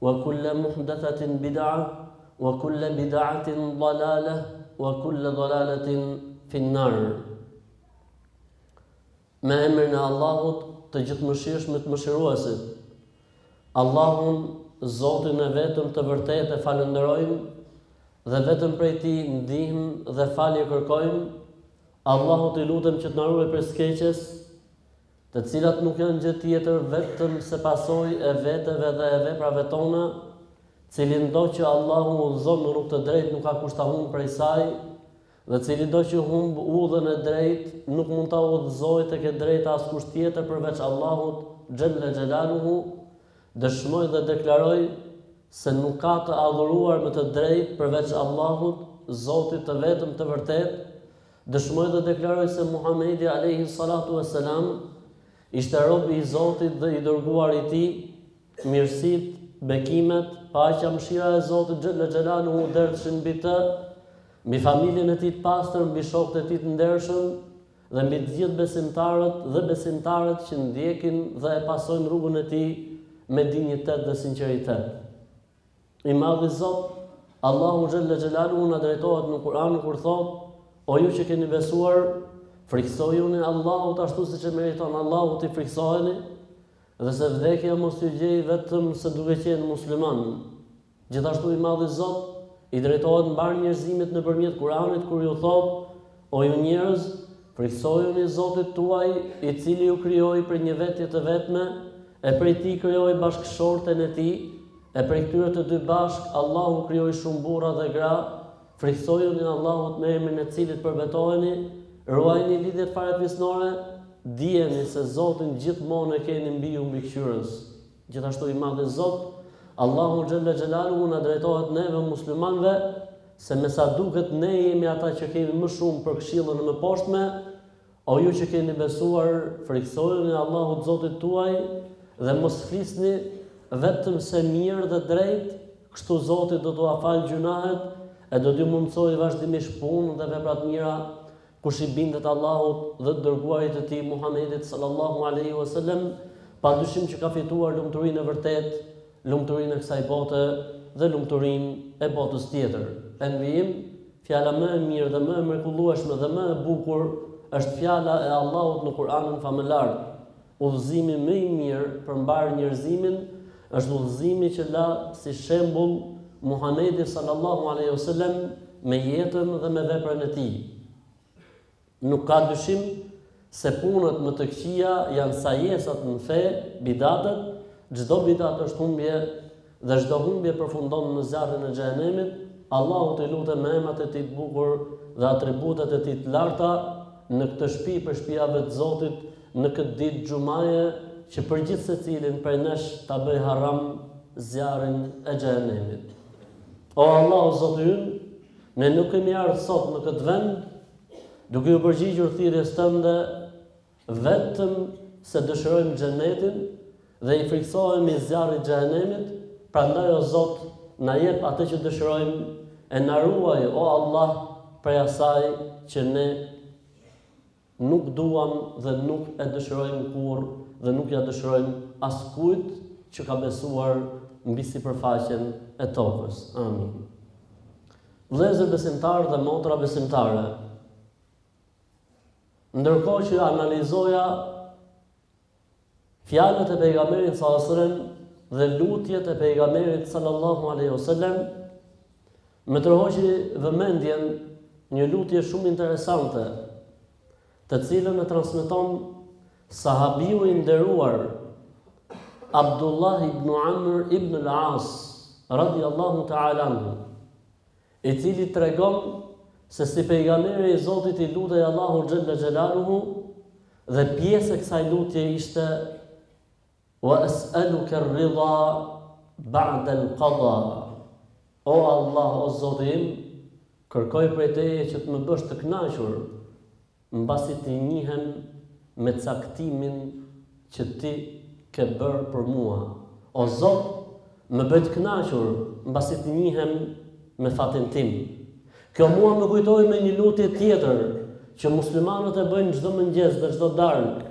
Wa kulla muhdathatin bid'ah wa kulla bid'atin dalalah wa kulla dalalatin fi n-nar Me emrin e Allahut të Gjithëmëshirshmit Mëshiruesit Allahun Zotin e vetëm të vërtetë e falënderojmë dhe vetëm prej Tij ndihmë dhe falje kërkojmë Allahut i lutem që të na ruaj prej së keqes të cilat nuk janë gjë tjetër vetëm se pasojë e veteve dhe e veprave tona, Cilindo që Allahu udhëzon në rrugë të drejtë nuk ka kush ta humbë prej saj, dhe cilido që humb udhën e drejtë, nuk mund ta udhëzojë tek e drejta askush tjetër përveç Allahut xhelle xhelaluhu, dëshmoj dhe deklaroj se nuk ka të adhuruar me të drejtë përveç Allahut, Zotit të vetëm të vërtetë, Dëshmoj dhe deklaroj se Muhamedi alejhi salatu ue selam ishte rob i Zotit dhe i dërguar i Tij, mirësitë, bekimet, paqja, mëshira e Zotit xhelle xhelaluhu u derdhshin mbi të, mbi familjen e tij të pastër, mbi shokët e tij të ndershëm dhe mbi të gjithë besimtarët dhe besimtaret që ndjekin dhe e pasojnë rrugën e tij me dinjitet dhe sinqeritet. I madhi Zot, Allahu xhelle xhelaluhu na drejtohet në Kur'an kur thotë: O ju që keni besuar, frikësojuni Allahut ashtu siç e meriton Allahu t'i frikësoheni, dhe se vdekja mos ju gjej vetëm se duke qenë musliman. Gjithashtu i madhi Zot i drejtohet mbarë njerëzimit nëpërmjet Kur'anit kur ju thotë: O ju njerëz, frikësojuni Zotit tuaj, i cili ju krijoi prej një vetje të vetme e prej tij krijoi bashkëshorten e tij, E prej këtyre të dy bashkë Allahu krijoi shumë burra dhe gra, frikësojuni Allahut me emrin e Cilit përbetoheni, ruajini lidhjet farefisnore, dijeni se Zotin gjithmonë e keni mbi ju mbikëqyrës. Gjithashtu i Madhi Zot, Allahu xhelle xhelaluhu na drejtohet neve muslimanëve se me sa duket ne jemi ata që kemi më shumë për këshillën e mëposhtme, O ju që keni besuar, frikësojuni Allahut Zotit tuaj dhe mos flisni vetëm se mirë dhe drejt, kështu Zoti do t'ua falë gjynahet e do t'ju mundësojë vazhdimisht punë dhe vepra të mira, kush i bindet Allahut dhe të Dërguarit të Tij Muhammedit sallallahu alejhi ue selem, padyshim që ka fituar lumturinë e vërtetë, lumturinë e kësaj bote dhe lumturinë e botës tjetër. E në vijim. Fjala më e mirë dhe më e mrekullueshme dhe më e bukur është fjala e Allahut në Kur'anin Famëlartë. Udhëzimi më i mirë për mbarë njerëzimin është udhëzimi që la si shembull Muhamedi sallallahu alejhi ue sellem me jetën dhe me veprën e tij. Nuk ka dyshim se punët më të këqija janë sajesat në fe, bidatet, çdo bidat është humbje dhe çdo humbje përfundon në zjarrin e xhehenemit, Allahut i lutem me emrat e tij të bukur dhe atributet e tij të larta në këtë shpi prej shpijave të Zotit në këtë ditë xhumaje që për gjithsecilin prej nesh ta bëj haram zjarrin e xhehenemit. O Allahu Zoti ynë, ne nuk kemi ardhur sot në këtë vend Duke iu përgjigjur thirrjes tënde vetëm se dëshirojmë xhenetin dhe i frikësohemi zjarrit xhehenemit, prandaj o Zot na jep atë që dëshirojmë e na ruaj o Allah prej asaj që ne nuk duam dhe nuk e dëshirojmë kurrë dhe nuk ia dëshirojmë askujt që ka besuar mbi sipërfaqen e tokës. Amin. Vëllezër besimtarë dhe motra besimtare, ndërkohë që analizoja fjalët e pejgamberit sallallahu alajhi wasallam dhe lutjet e pejgamberit sallallahu alajhi wasallam më tërhoqi vëmendjen një lutje shumë interesante të cilën e transmeton Sahabiu i nderuar Abdullah ibn Amr ibn al-As radiallahu ta'ala anhu, i cili tregon se si pejgamberi i Zotit i lutej Allahu xhella xhelaluhu dhe pjesë e kësaj lutje ishte Wa es'aluke ar-ridha ba'de al-qada, O Allah, o Zoti im, kërkoj prej Teje që të më bësh të kënaqur mbasi të njihem me caktimin që Ti ke bërë për mua. O Zot, më bëj të kënaqur mbasi të njihem me fatin tim. Kjo mua më kujtoi me një lutje tjetër që muslimanët e bëjnë çdo mëngjes dhe çdo darkë,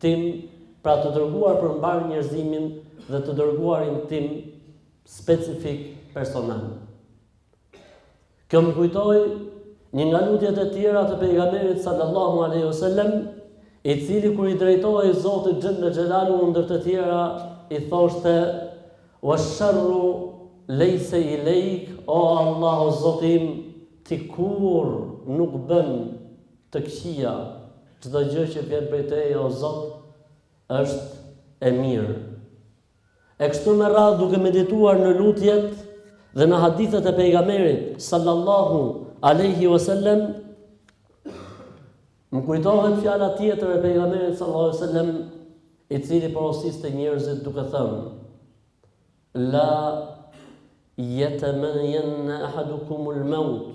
Tim, pra të dërguar për mbarë njerëzimin dhe të dërguarin tim specifik personal. Kjo më kujtoi një nga lutjet e tjera të pejgamberit sallallahu alaihi wasallam, i cili kur i drejtohej Zotit xhella xhelaluhu ndër të tjera i thoshte wa sharru laysa ilayk o Allahu Zoti im ti kurrë nuk bën Të këqija, çdo gjë që vjen prej Teje o Zot, është e mirë. E kështu me radhë duke medituar në lutjet dhe në hadithet e pejgamberit sallallahu alaihi wasallam më kujtohet fjala tjetër e pejgamberit sallallahu alaihi wasallam i cili porosiste njerëzit duke thënë la yatamannayanna ahadukum al-maut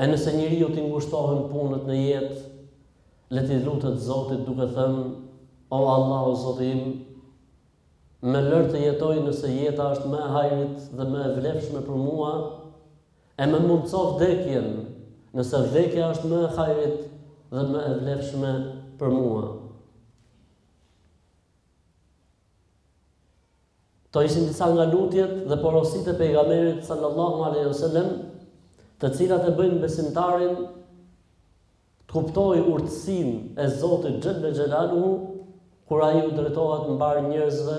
E nëse njeriut i ngushtohen punët në jetë, le t'i lutet Zotit duke thënë, O Allah o Zoti im, më lër të jetoj nëse jeta është më e hajrit dhe më e vlefshme për mua, e më mundëso vdekjen nëse vdekja është më e hajrit dhe më e vlefshme për mua. Këto ishin disa nga lutjet dhe porositë e Pejgamberit sallallahu alejhi ve sellem, të cilat e bëjnë besimtarin të kuptojë urtësinë e Zotit xhelle xhelaluhu kur ai u drejtohet mbarë njerëzve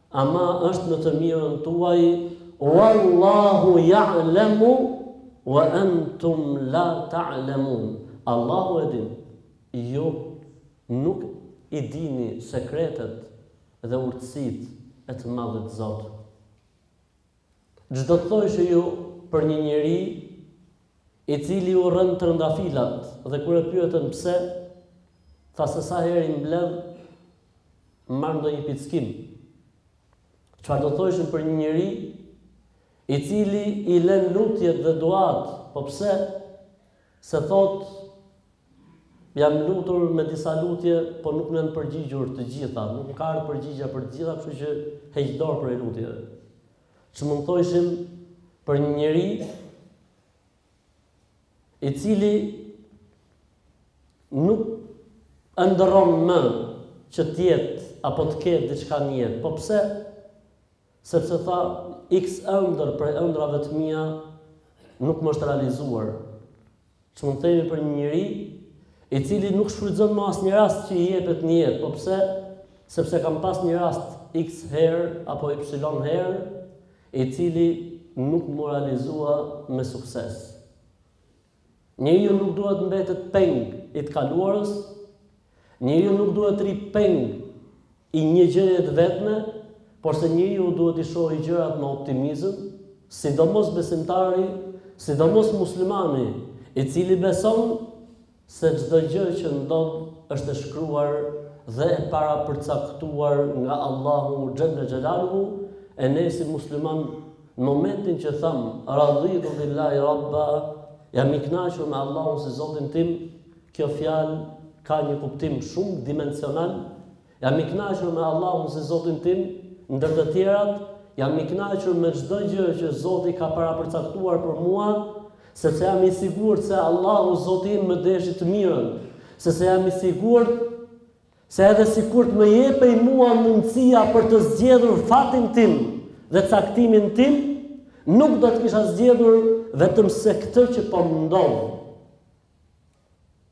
Ama është në të mirën tuaj, Wallahu ya'lamu wa antum la ta'lamun. Allahu e din, ju nuk i dini sekretet dhe urtësitë e të Madhit Zot. Ç'do të thojshe ju për një njeri i cili urren trëndafilat dhe kur e pyetën pse, tha se sa herë i mbledh marr ndonjë pickim. Çfarë do të thojshin për një njeri i cili i lën lutjet dhe duat, po pse, Se thotë, Jam lutur me disa lutje, por nuk më janë përgjigjur të gjitha, nuk më ka ardhur përgjigja për të gjitha, kështu që heq dorë prej lutjeve. Ç'mund të thojshim për një njeri i cili nuk ëndërron më që të jetë apo të ketë diçka në jetë, po pse Sepse tha, iks ëndërr prej ëndrrave të mia nuk më është realizuar. Ç'mund të themi për një njeri i cili nuk shfrytëzon më asnjë rast që i jepet në jetë, po pse? Sepse kam pas një rast iks herë apo ypsilon herë, i cili nuk m'u realizua me sukses. Njeriu nuk duhet të mbetet peng i të kaluarës, njeriu nuk duhet të rri peng i një gjëje të vetme, porse njeriu duhet t'i shohë gjërat me optimizëm, sidomos besimtari, sidomos muslimani, i cili beson se çdo gjë që ndodh është e shkruar dhe e parapërcaktuar nga Allahu xhelle xhelaluhu, e ne si muslimanë, Në momentin që tham, radhitu billahi rabba, jam i kënaqur me Allahun si Zotin tim, kjo fjalë ka një kuptim shumëdimensional, jam i kënaqur me Allahun si Zotin tim, ndër të tjerat, jam i kënaqur me çdo gjë që Zoti ka parapërcaktuar për mua, sepse jam i sigurt se Allahu Zoti im më deshi të mirën, sepse jam i sigurt Se edhe sikur të më jepej mua mundësia për të zgjedhur fatin tim dhe caktimin tim, nuk do të kisha zgjedhur vetëm se këtë që po më ndodh.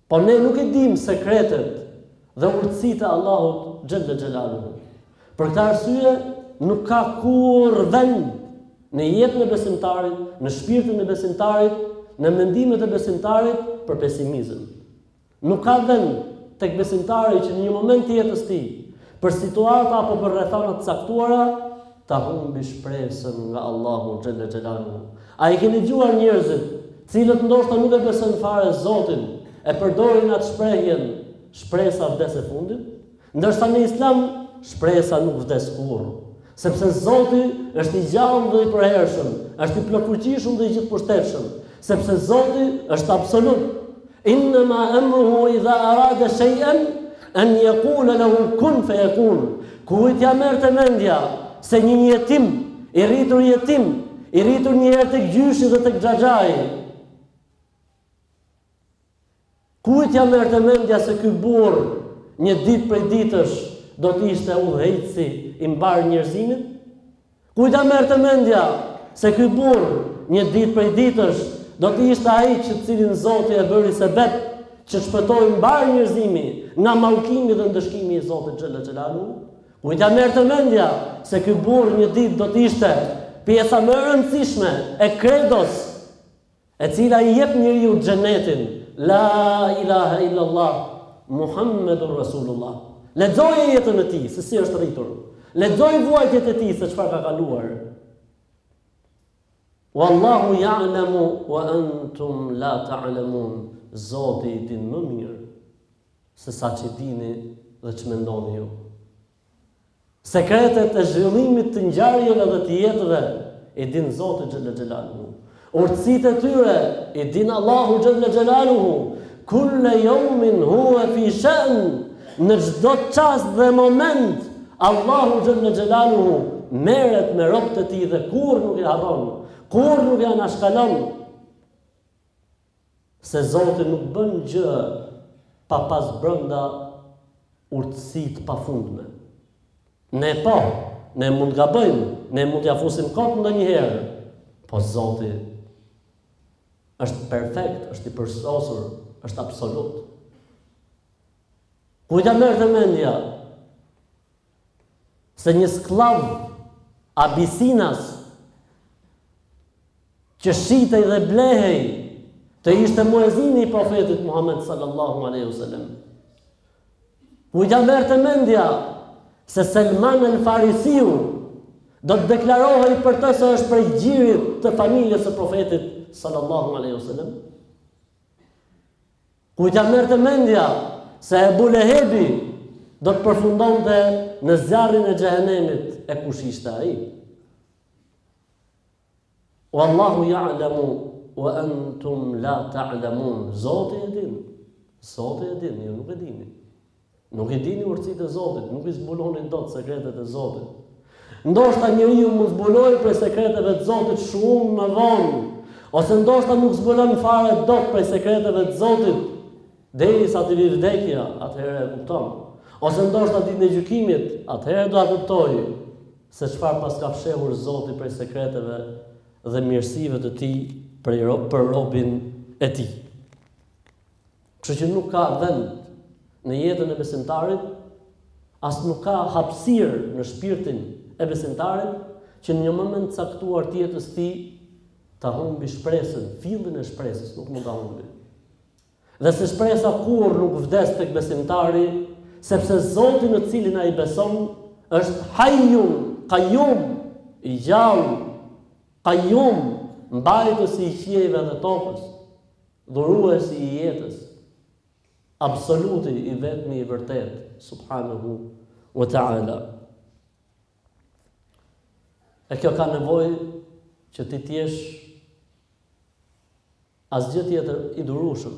Po ne nuk i dimë sekretet dhe urtësitë e Allahut xhelle xhelaluhu. Për këtë arsye nuk ka kurrë vend në jetën e besimtarit, në shpirtin e besimtarit, në mendimet e besimtarit për pesimizëm. Nuk ka vend tek besimtari që në një moment të jetës së tij, për situata apo për rrethana të caktuara, ta humbi shpresën nga Allahu xhelle xhelaluhu. A i keni dëgjuar njerëzit, të cilët ndoshta nuk e besojnë fare Zotin, e përdorin atë shprehjen, shpresa vdes e fundit? Ndërsa në Islam shpresa nuk vdes kurrë, sepse Zoti është i gjallë dhe i përhershëm, është i plotfuqishëm dhe i gjithëpushtetshëm, sepse Zoti është absolut. Inna ma amruhu idha arada shay'an an yaqula lahu kun fayakun. Kujt ia merrte mendja se një jetim i rritur jetim, i rritur një herë tek gjyshi dhe tek xhaxhai, Kujt ia merrte mendja se ky burrë një ditë prej ditësh do të ishte udhëheqësi i mbarë njerëzimit? Kujt ia merrte mendja se ky burrë një ditë prej ditësh do të ishte ai që të cilin Zoti e bëri sebep që shpëtoi mbarë njerëzimi nga mallkimi dhe ndëshkimi i Zotit xhelle xhelaluhu? Kujt ia merrte mendja se ky burrë një ditë do të ishte pjesa më e rëndësishme e kredos E cila i jep njeriut xhenetin, La ilahe illallah, Muhammedur Rasulullah. Lexoje jetën e tij, se si është rritur. Lexoje vuajtjet e tij se çfarë ka kaluar. Wallahu ya'lamu wa antum la ta'lamun. Zoti i din më mirë se sa ç'dini dhe ç'mendoni ju. Sekretet e zhvillimit të ngjarjeve dhe të jetëve i din Zoti xhelle xhelaluhu. Urtësitë e tyre i din Allahu xhelle xhelaluhu. Kulla yawmin huwa fi sha'n. Në çdo çast dhe moment Allahu xhelle xhelaluhu merret me robët e tij dhe kurrë nuk i harron, kurrë nuk i anashkalon. Se Zoti nuk bën gjë pa pas brënda urtësi të pafundme. Ne po, ne mund të gabojmë, ne mund t'ja fusim kot ndonjëherë, po Zoti është perfekt, është i përsosur, është absolut. Kujt ia merrte mendja, se një skllav abisinas që shitej dhe blehej të ishte muezini i profetit Muhammed sallallahu alaihi wasallam. Ku t'ja merrte mendja se Selman el Farisiu do të deklarohej për të se është prej gjirit të familjes së profetit sallallahu alaihi wasallam. Ku t'ja merrte mendja se Ebu Lehebi do të përfundonte në zjarrin e xhehenemit e kush ishte ai? Wallahu ya'lamu wa antum la ta'lamun. Zoti e din. Zoti e din, ju nuk e dini. Nuk i dini urtësitë e Zotit, nuk i zbuloni dot sekretet e Zotit. Ndoshta njeriu mund zbulojë prej sekreteve të Zotit shumë më vonë, ose ndoshta nuk zbulon fare dot prej sekreteve të Zotit, derisa t'i vijë vdekja, atëherë e kupton. Ose ndoshta ditën e gjykimit, atëherë do ta kuptojë se çfarë paska fshehur Zoti prej sekreteve dhe mirësive të tij për robin e tij. Kështu që nuk ka vend në jetën e besimtarit, as nuk ka hapësirë në shpirtin e besimtarit që në një moment caktuar të jetës tij ta humbi shpresën, fillin e shpresës nuk mund ta humbi. Dhe se shpresa kurrë nuk vdes tek besimtari, sepse Zoti në cilin ai beson është Hayyun, Qayyum, i gjallë, Qayyum, mbajtës i qiejve dhe tokës. Dhuruesi i jetës, Absoluti i vetmi i vërtetë, Subhanehu wa Ta'ala. E kjo ka nevojë që ti të jesh asgjë tjetër i durueshëm.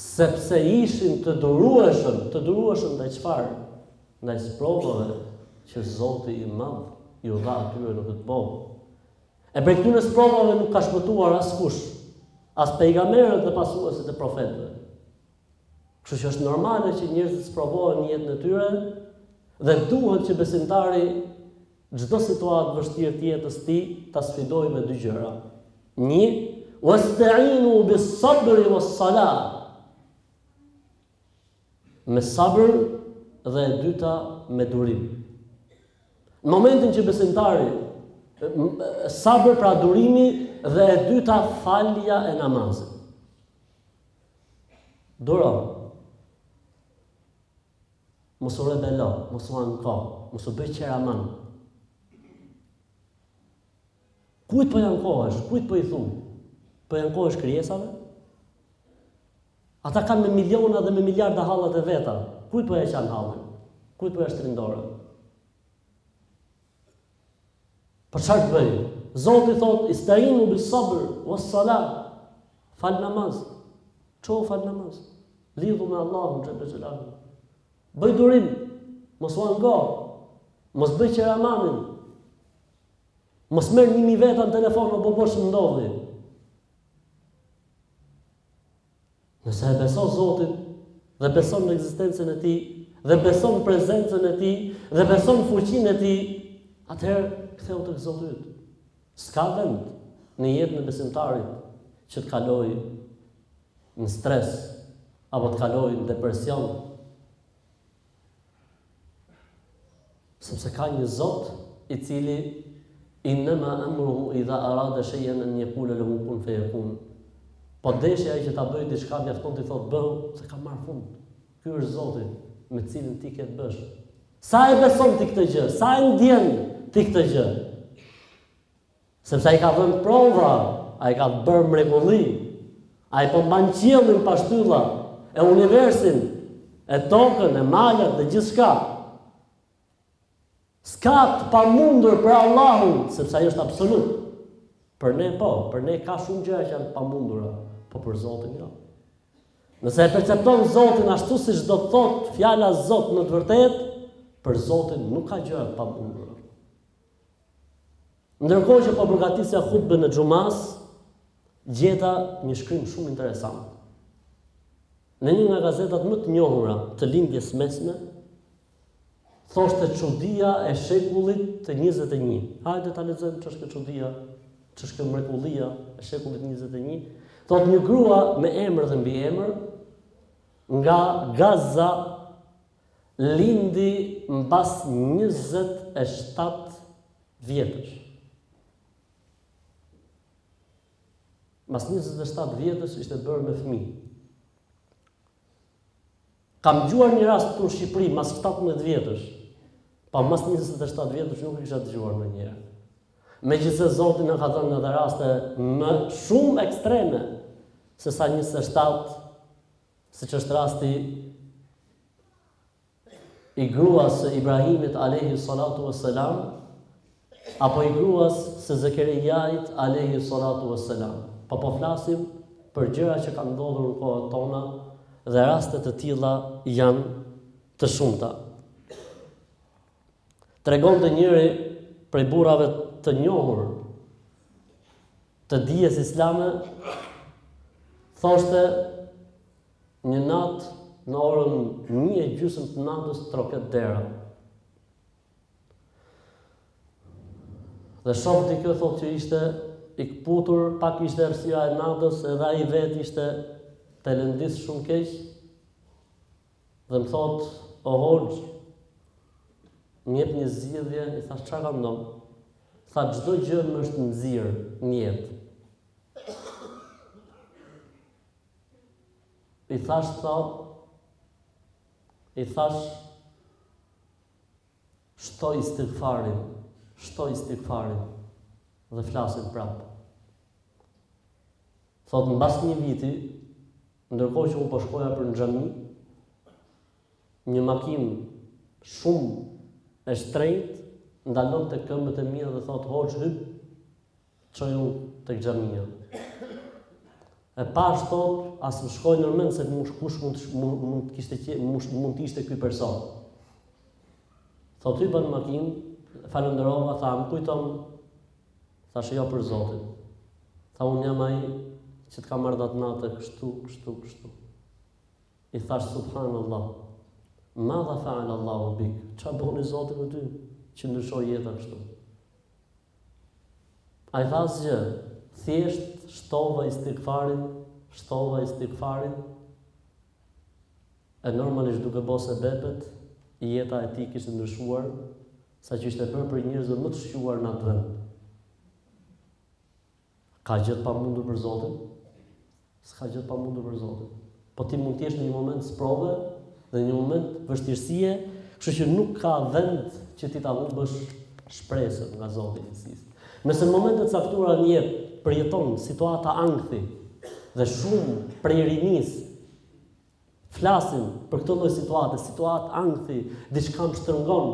Sepse ishin të durueshëm, të durueshëm ndaj çfarë? Ndaj sprovave që Zoti i Madh iu dha atyre në këtë botë. E prej këtyre sprovave nuk ka shpëtuar askush, as pejgamberët dhe pasuesit e profetëve. Kështu që është normale që njerëzit sprovohen në jetën e tyre dhe duhet që besimtari Çdo situatë të vështirë të jetës tij ta sfidojë me dy gjëra. Një, Wasta'inu bis-sabri was-salah. Me sabër dhe e dyta me durim. Në momentin që besimtari sabër pra durimi dhe e dyta falja e namazit. Duro. Mos u rebelo, mos u anko, mos u bëj qeraman. Kujt po i ankohesh, kujt po i thu? Po i ankohesh krijesave? Ata kanë me miliona dhe me miliarda hallat e veta. Kujt po ia qan hallin? Kujt po ia shtrin dorën? Po çfarë të bëj? Zoti thot, "Istainu bis sabr wes salat." Fal namaz. Çou fal namaz. Lidhu me Allahun xhel-le xhelaluhu. Bëj durim, mos u anko. Mos bëj qeramanin. Mos merr një mijë veta në telefon obobo ç'më ndodhi. Nëse e beson Zotin dhe beson në ekzistencën e tij dhe beson në prezencën e tij dhe beson në fuqinë e tij, atëherë kthehu tek Zoti yt. S'ka vend në jetën e besimtarit që të kalojë në stres apo të kalojë në depresion Sepse ka një Zot i cili Innema amruhu idha arada shay'an an yaqula lehu kun feyakun. Po deshi ai që ta bëjë diçka mjafton t'i thotë bëhu se ka marrë fund. Ky është Zoti me të cilin ti ke të bësh. Sa e beson ti këtë gjë, sa e ndjen ti këtë gjë? Sepse ai ka dhënë prova, ai ka bërë mrekulli. Ai po mban qiellin pa shtylla, e universin, e tokën, e malet dhe gjithçka. S'ka të pamundur për Allahun, sepse ai është absolut. Për ne po, për ne ka shumë gjëra që janë të pamundura, po për Zotin jo. Nëse e percepton Zotin ashtu siç do të thotë fjala Zot në të vërtetë, për Zotin nuk ka gjëra të pamundura. Ndërkohë që po përgatisja hutben e xhumasë, gjeta një shkrim shumë interesant. Në një nga gazetat më të njohura të Lindjes së Mesme, thoshte çudia e shekullit të 21. Hajde ta lexojmë ç'është kjo çudia, ç'është kjo mrekullia e shekullit 21. Thotë një grua me emër dhe mbiemër nga Gaza Lindi mbas njëzet e shtatë vjetësh. Mbas njëzet e shtatë vjetësh ishte bërë me fëmijë. Kam gjuar një rast këtu në Shqipëri mbas 17 vjetësh. Po mbas 27 vjetësh nuk e kisha dëgjuar ndonjëherë. Megjithëse Zoti na ka dhënë edhe raste më shumë ekstreme se sa 27 siç është rasti i gruas së Ibrahimit alejhi salatu ue selam apo i gruas së Zekeriait alejhi salatu ue selam. Por po flasim për gjëra që kanë ndodhur në kohët tona dhe raste të tilla janë të shumta. Tregonte njëri prej burrave të njohur të dijes islame thoshte një natë në orën një e gjysëm të natës troket dera. Dhe shoh dikë thotë që ishte i këputur, pak ishte errësira e natës edhe ai vetë ishte telendisur shumë keq, Dhe më thotë, O hoxhë, më jep një zgjidhje, i thash ça ka ndodhur? Tha çdo gjë më është nxirë në jetë. I thash tha, i thash shtoje istigfarin, shtoje istigfarin dhe flasim prap. Thot mbas një viti Ndërkohë që unë po shkoja për në xhami, një makinë shumë e shtrenjtë ndalon te këmbët e mia dhe thotë hoxhë hyp, të çoj unë tek xhamia. E pash thot, as më shkoi ndër mend se mund kush mund mund të kishte qe, mund mund të ishte ky person. Thot hypa në makinë, falënderova, tha, më kujton Thashë jo për zotin. Tha unë jam ai që të kam ardhë atë natë kështu, kështu, kështu. I thashë subhanallah. Madha fa'al Allahu bik. Ça boni Zoti me ty që ndryshoi jeta kështu. Ai tha asgjë, thjesht shtova istigfarin, shtova istigfarin, e normalisht duke bo sebebet, jeta e tij kishte ndryshuar, Saqë ishte bërë prej njerëzve më të shquar në atë vend. Ka gjë të pamundur për Zotin? S'ka gjë të pamundur për Zotin. Po ti mund të jesh në një moment sprove dhe në një moment vështirësie, kështu që nuk ka vend që ti ta humbësh shpresën nga Zoti i gjithësisë. Nëse në momente të caktuara në jetë përjeton situata ankthi dhe shumë prej rinisë Flasin për këtë lloj situate, situatë ankthi, diçka më shtrëngon.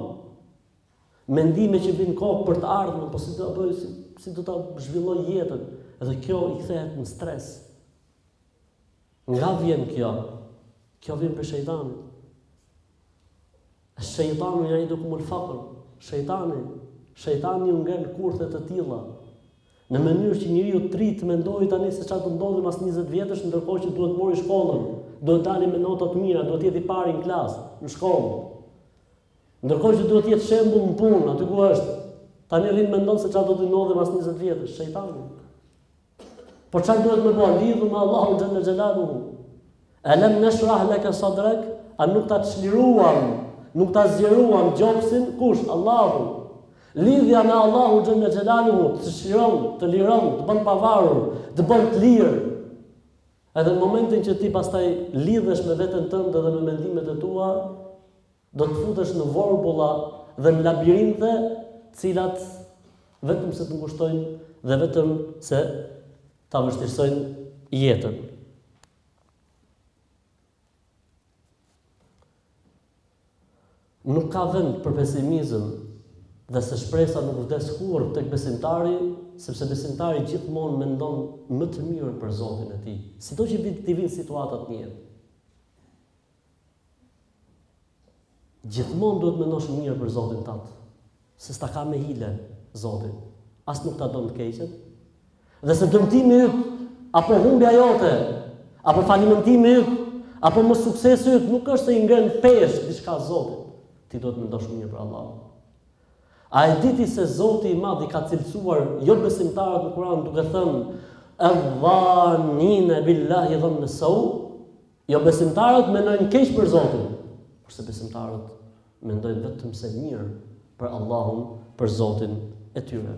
Mendime që vijnë në kokë për të ardhmen, po si do bëj si, si do ta zhvilloj jetën? Dhe kjo i kthehet në stres. Nga vjen kjo? Kjo vjen prej shejtanit. Eshshejtanu jaidukumul fakr, shejtani, shejtani ju ngren kurthe të tilla, në mënyrë që njeriu të rrijë të mendojë tani se ça do ndodhi mas njëzet vjetësh, ndërkohë që duhet mori shkollën, duhet dali me nota të mira, duhet të jetë i pari në klasë, në shkollë. Ndërkohë që duhet të jetë shembull në punë, aty ku është. Tani rrin mendon se ça do të ndodhi mas njëzet vjetësh, shejtani. Po çfarë duhet me bërë lidhu me Allahun xhel-le xhelaluhu? Elem neshrah leke sadrak? A nuk ta çliruam, nuk ta zgjeruam gjoksin kush? Allahu. Lidhja me Allahun xhel-le xhelaluhu të çliron, të liron, të bën të pavarur, të bën të lirë. Edhe në momentin që ti pastaj lidhesh me veten tënde dhe me mendimet e tua, Do të futesh në vorbulla dhe në labirinte të cilat vetëm se të ngushtojnë dhe vetëm se ta vështirësojnë jetën. Nuk ka vend për pesimizëm dhe se shpresa nuk vdes kurrë tek besimtari, sepse besimtari gjithmonë mendon më të mirë për Zotin e tij, sido që t'i vinë situatat në jetë. Gjithmonë duhet mendosh mirë për Zotin tat, se s'ta ka me hile Zoti, as nuk ta don të keqen, dhe se dëmtimi yt, apo humbja jote, apo falimentimi yt, apo mos suksesi yt nuk është se i ngren peshë diçka Zotit. Ti duhet mendosh mirë për Allahun. A e diti se Zoti i Madh i ka cilësuar jobesimtarët në Kur'an duke thënë Adhanina billahi dhanna saw Jobesimtarët mendojnë keq për Zotin, kurse besimtarët mendojnë vetëm se mirë për Allahun, për Zotin e tyre.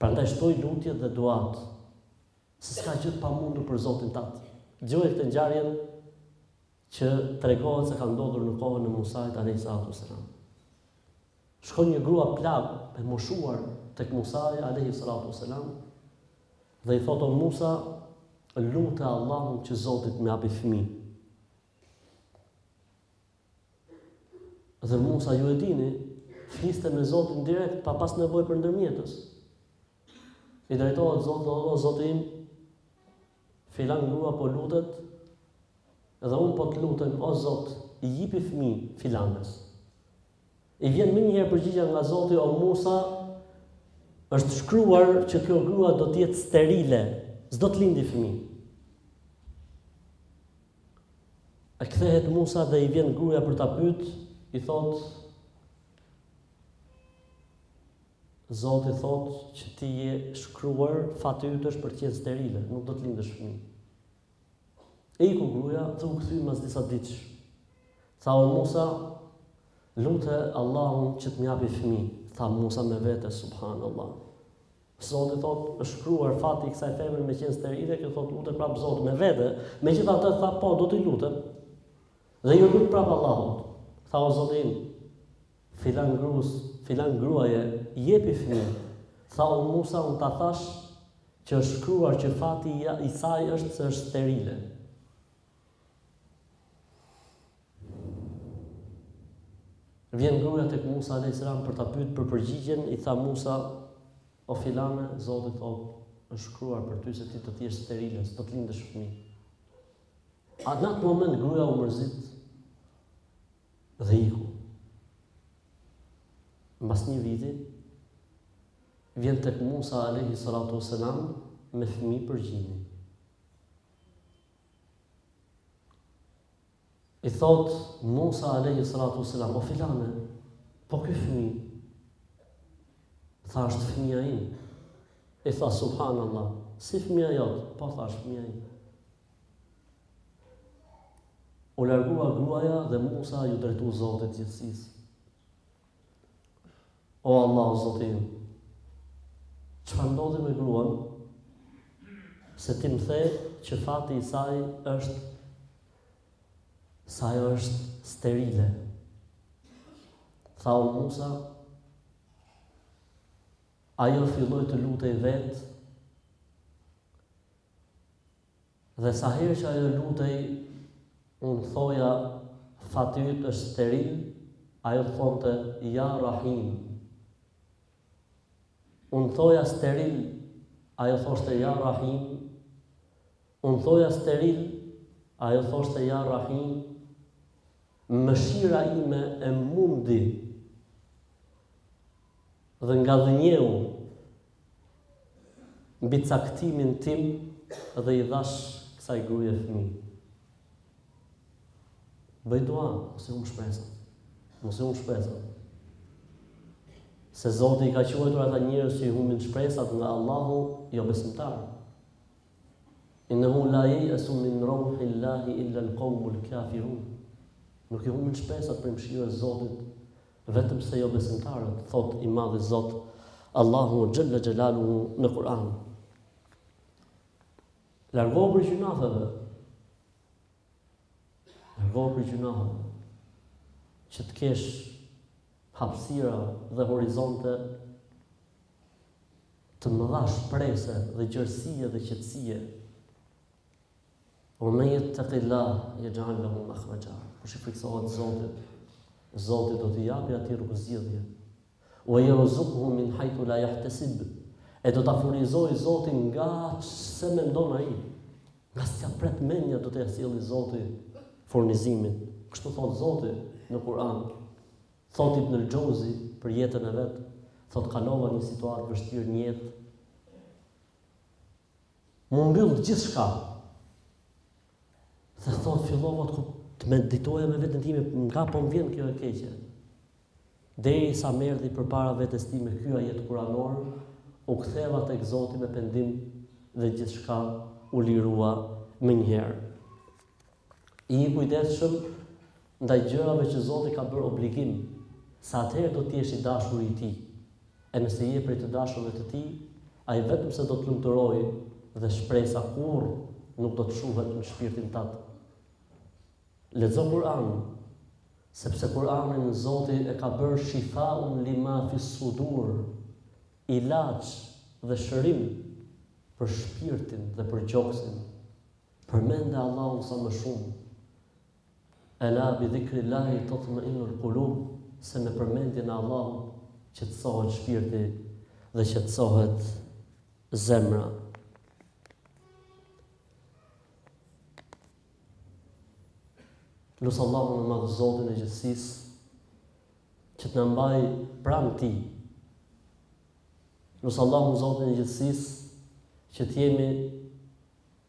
Prandaj shtoji lutjet dhe duat, se s'ka gjë të pamundur për Zotin tat. Dëgjoje këtë ngjarjen që tregohet se ka ndodhur në kohën e Musait alejhi salatu uesselam. Shkon një grua plakë e moshuar tek Musai alejhi salatu selam dhe i thotë o Musa, lute Allahun që Zoti të më japi fëmijë. Dhe Musai ju e dini, fliste me Zotin direkt pa pas nevojë për ndërmjetës. I drejtohet Zotit, o Zoti im, Filan grua po lutet dhe unë po të lutem o zot i jipi fmi filanes i vjen menjëherë përgjigja nga zoti o musa është shkruar që kjo grua do të jetë sterile s'do të lindi fmi e kthehet musa dhe i vjen gruja për ta pyet i thotë Zoti thotë që ti je shkruar, fati yt është për të qenë sterile, nuk do të lindësh fëmijë. Iku gruaja dhe u kthye pas disa ditësh. Tha o Musa, lute Allahun që të më japë fëmijë. Tha Musa me vete, subhanallah. Zoti thot, është shkruar fati i kësaj femre me qenë sterile, kjo thotë lute prapë Zotin me vete. Megjithatë tha po, do t'i lutem. Dhe iu lut prapë Allahut. Tha o Zoti im, Filan gruas, filan gruaje, jepi fëmijë. Tha O Musa, unë ta thashë që është shkruar që fati i saj është se është sterile. Vjen gruja tek Musa alayhis salam për ta pyetur për përgjigjen, i tha Musa, o filane, Zoti thotë, është shkruar për ty se ti do të jesh sterile, s'do të lindësh fëmijë. A në atë moment gruaja u mërzit dhe iku. Mbas një viti, vjen tek Musa alayhi salatu wasalam me fëmijë për gjiri. I thotë Musa alayhi salatu wasalam, o filane, po ky fëmijë, tha është fëmija im, i tha subhanallah, si fëmija jot, po tha është fëmija im. U largua gruaja dhe Musa iu drejtu Zotit të gjithësisë. O Allah, o Zoti im, çfarë ndodhi me gruan, se ti më the që fati i saj është, se ajo është sterile. Tha o Musa, ajo filloi të lutej vetë, Dhe sa herë që ajo lutej, unë thoja, Fati yt është steril, ajo thonte, Ja Rahim. Unë thoja steril, ajo thoshte, Ja Rahim. Unë thoja steril, ajo thoshte, Ja Rahim. Mëshira ime e mundi dhe ngadhënjeu mbi caktimin tim dhe i dhash kësaj gruaje fëmijë. Bëj dua, mos e humb shpresën. Mos e humb shpresën. Se Zoti i ka quajtur ata njerëz që i humbin shpresat nga Allahu jobesimtarë. Innehu la yej'esu min rauhi'l-lahi illa'l qaumul kafirun, Nuk i humbin shpresat prej mëshirës Zotit vetëm se jobesimtarët, thotë i Madhi Zot, Allahu xhelle xhelaluhu në Kur'an. Largohu prej gjynafeve. Largohu prej gjynafeve. Që të kesh hapësira dhe horizonte të mëdha shprese dhe gjerësie dhe qetësie. Ue men jettekil-lahe jexh'al lehu makhraxha, kush i friksohet Zotit, Zoti do t'i japi atij rrugëzgjidhje. Ue jerzukhu min hajthu la jahtesib, e do ta furnizojë Zoti nga që s'e mendon ai, nga s'ia pret menja do t'ia sjelli Zoti furnizimin. Kështu thotë Zoti në Kur'an. Thotë Ibnul Xheuzi për jetën e vet, thotë kalova një situatë vështirë n'jetë, m'u mbyll gjithçka. Dhe thotë fillova të të meditoja me veten time, nga po më vjen kjo e keqe. Derisa më erdhi përpara vetes time ky ajet kuranor, u ktheva tek Zoti me pendim dhe gjithçka u lirua menjëherë. Ji i kujdesshëm ndaj gjërave që Zoti ka bërë obligim, se atëherë do të jesh i dashuri i Tij. E nëse je prej të dashurve të Tij, Ai vetëm se do të lumturojë dhe shpresa kurrë nuk do të shuhet në shpirtin tat. Lexo Kur'an, sepse Kur'anin Zoti e ka bërë shifa'un lima fis-sudur, ilaç dhe shërim për shpirtin dhe për gjoksin. Përmende Allahun sa më shumë, Ela bi dhikrillahi tatma'inul qulub, se me përmendjen e Allahut qetësohet shpirti dhe qetësohet zemra. Lus Allahun e madh, Zotin e gjithësisë, që të na mbajë pranë Tij. Lus Allahun Zotin e gjithësisë, që të jemi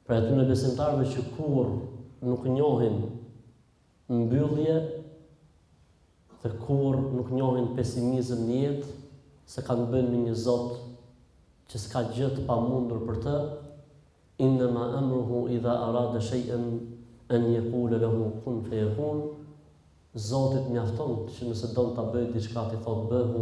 Prej atyre besimtarëve që kurrë nuk njohin mbyllje dhe kurrë nuk njohin pesimizëm në jetë, se kanë të bëjnë me një Zot që s'ka gjë të pamundur për të, innama amruhu idha arada shay'an an yaqula lahu kun fayakun, Zotit i mjafton që nëse don ta bëjë diçka t'i thotë bëhu,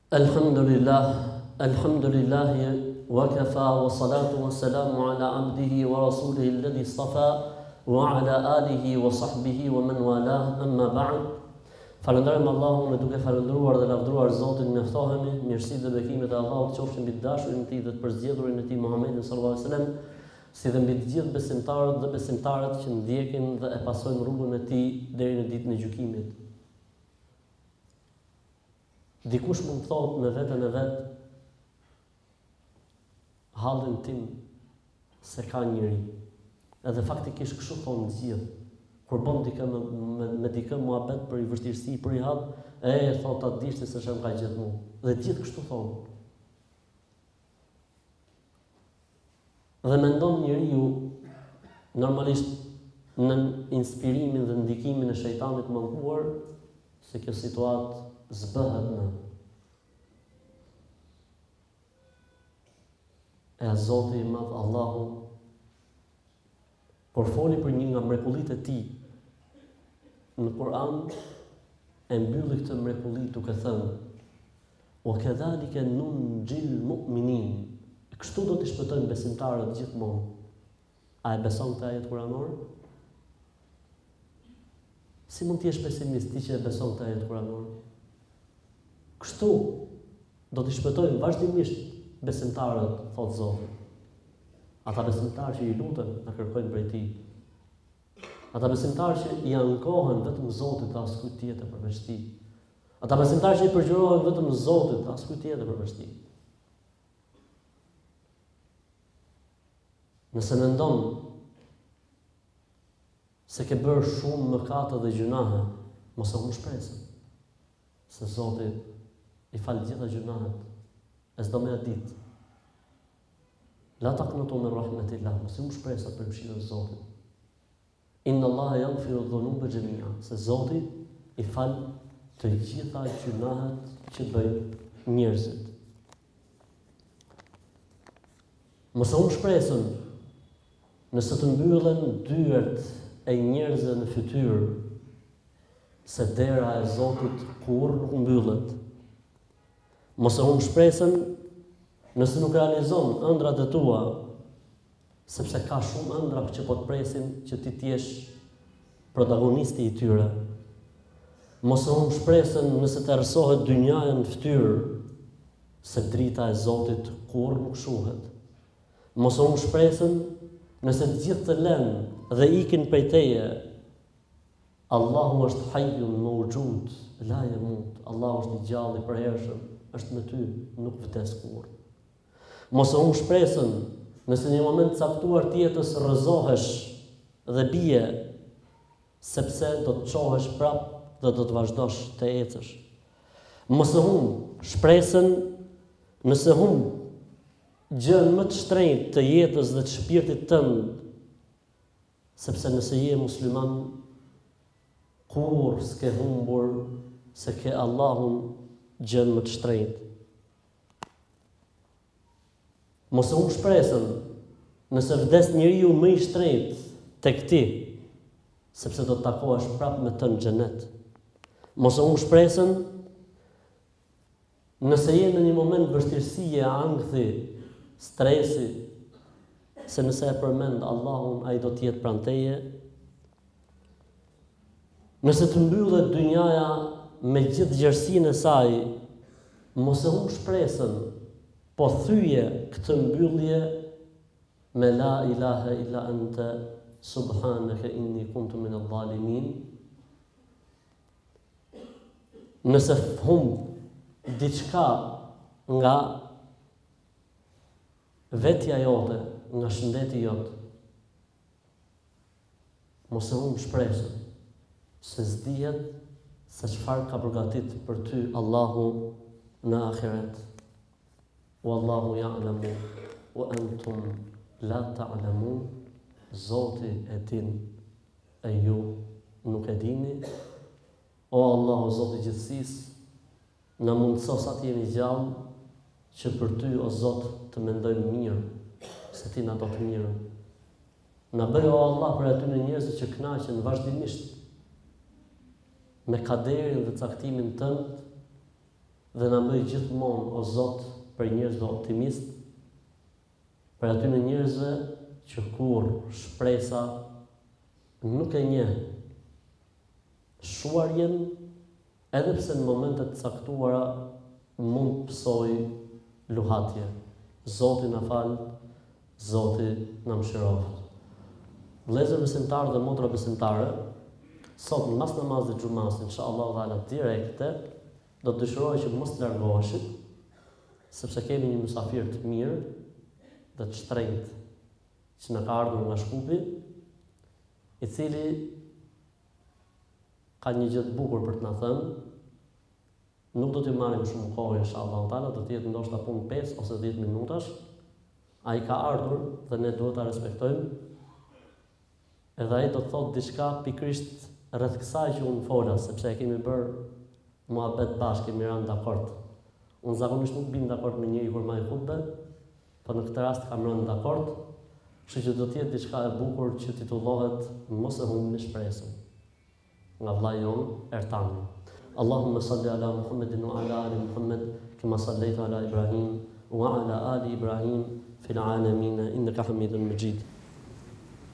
Elhamdulilah Elhamdulilahi wakafa wa salatu wa salamu ala abdihi wa rasulihi alladhi istafa wa ala alihi wa sahbihi wa men walah amma ba'd Falënderojmë Allahun e duke falëndëruar dhe lavdëruar Zotin mjaftohemi mirësi dhe bekimet e Allahut qofshin mbi të dashurin e tij dhe të përzgjedhurin e tij Muhammedin sallallahu alaihi wasallam si dhe mbi të gjithë besimtarët dhe besimtaret që ndjekin dhe e pasojnë rrugën e tij deri në ditën e gjykimit. Dikush mund të thotë me veten e vet, Hallin tim s'e ka njeri. Edhe faktikisht kështu thonë të gjithë. Kur bën ti me, me, me dikë muhabet për i vështirësi, për i hall, e, e thotë ah ta dish ti se ç'më ka gjet mu. Dhe gjithë kështu thonë. Dhe mendon njeriu normalisht nën inspirimin dhe ndikimin e shejtanit të mallkuar se kjo situatë s'bëhet më e Zoti i Madh Allahu Por foli për një nga mrekullitë e Tij në Kur'an, e mbylli këtë mrekulli duke thënë: "Wa kadhalika nunjil mu'minin", kështu do t'i shpëtojmë besimtarët gjithmonë. A e beson këtë ajet kuranor? Si mund të jesh pesimist ti që e beson këtë ajet kuranor? Kështu Do t'i shpëtojmë vazhdimisht besimtarët, thotë Zoti. Ata besimtarë që i luten dhe kërkojnë prej Tij. Ata besimtarë që i ankohen vetëm Zotit dhe askujt tjetër përveç Tij. Ata besimtarë që i përgjërohen vetëm Zotit dhe askujt tjetër përveç Tij. Nëse mendon se ke bërë shumë mëkate dhe gjunahe, mos e humb shpresën. Se Zoti i fal t'gjitha gjynahet e s'do me ia dit. La taqnatu min rahmetillah, mos i humb shpresat prej mëshirës e Zotit. Inna Allaha yaghfiru dhunuba jami'a, se Zoti i fal të gjitha gjynahet që bëjnë njerëzit. Mos e humb shpresën, nëse të mbyllen dyert e njerëzve në fytyrë, se dera e Zotit kurrë nuk mbyllet. Mos e humb shpresën, nëse nuk realizon ëndrrat e tua, Sepse ka shumë ëndrra që po të presin që ti të jesh protagonisti i tyre. Mos e humb shpresën nëse të errësohet dynjaja në fytyrë, se drita e Zotit kurrë nuk shuhet. Mos e humb shpresën nëse të gjithë të lënë dhe ikin prej teje. Allahu është Hayyun Mawjud, la yamut, Allahu është i gjallë i përhershëm, është me ty, nuk vdes kurrë. Mos e humb shpresën, nëse në një moment të caktuar të jetës rrëzohesh dhe bie, sepse do të çohesh prapë dhe do të vazhdosh të ecësh. Mos e humb shpresën, nëse humb gjënë më të shtrenjtë të jetës dhe të shpirtit tënd, sepse nëse je musliman, kurrë s'ke humbur se ke Allahun gjënë më të shtrenjtë. Mos e humb shpresën, nëse vdes njeriu më i shtrenjtë tek ti, sepse do të takohesh prapë me të në xhenet. Mos e humb shpresën, nëse je në një moment vështirësie, ankthi, stresi, se nëse e përmend Allahun, ai do të jetë pranë teje, Nëse të mbyllet dynjaja me gjithë gjerësinë e saj, mos e humb shpresën, po thyje këtë mbyllje me la ilahe illa ente subhaneke inni kuntu minel dhalimin. Nëse humb diçka nga vetja jote, nga shëndeti jot, Mos e humb shpresën, se s'dihet se çfarë ka përgatit për ty Allahu në ahiret. Wallahu ya'lamu wa antum la ta'lamun. Zoti e din e ju nuk e dini. O Allahu Zoti i gjithësisë, Na mundëso sa të jemi gjallë që për Ty o Zot të mendojmë mirë, se Ti na do të mirën. Na bëj o Allah prej atyre njerëzve që kënaqen vazhdimisht me kaderin dhe caktimin Tënd dhe na bëj gjithmonë o Zot prej njerëzve optimistë, prej atyre njerëzve që kurrë shpresa nuk e njeh shuarjen edhe pse në momente të caktuara mund të pësojë luhatje. Zoti na faltë, Zoti na mëshiroftë. Vëllezër besimtarë dhe motra besimtare, sot mas namazit të xhumasë inshallah taala direkte do të dëshiroja që mos të largoheshit, sepse kemi një mysafir të mirë dhe të shtrenjtë që na ka ardhur nga Shkupi, i cili ka një gjë të bukur për të na thënë, nuk do t'ju marrim shumë kohë inshallahu teala, do të jetë ndoshta punë pesë ose dhjetë minutash, ai ka ardhur dhe ne duhet ta respektojmë, edhe ai do të thotë diçka pikërisht rreth kësaj që unë fola, sepse e kemi bërë muhabet bashkë, kemi rënë dakord. Unë zakonisht nuk bim dakord me njeri kur mbaj hutbe, Po në këtë rast kam rënë dakord, kështu që do të jetë diçka e bukur që titullohet Mos e humbni shpresën. Nga vëllai jonë, Ertani. Allahumme salli ala Muhammedin wa ala ali Muhammed kema sallejte ala Ibrahim wa ala ali Ibrahim fil alamina inneke hamidun mexhid.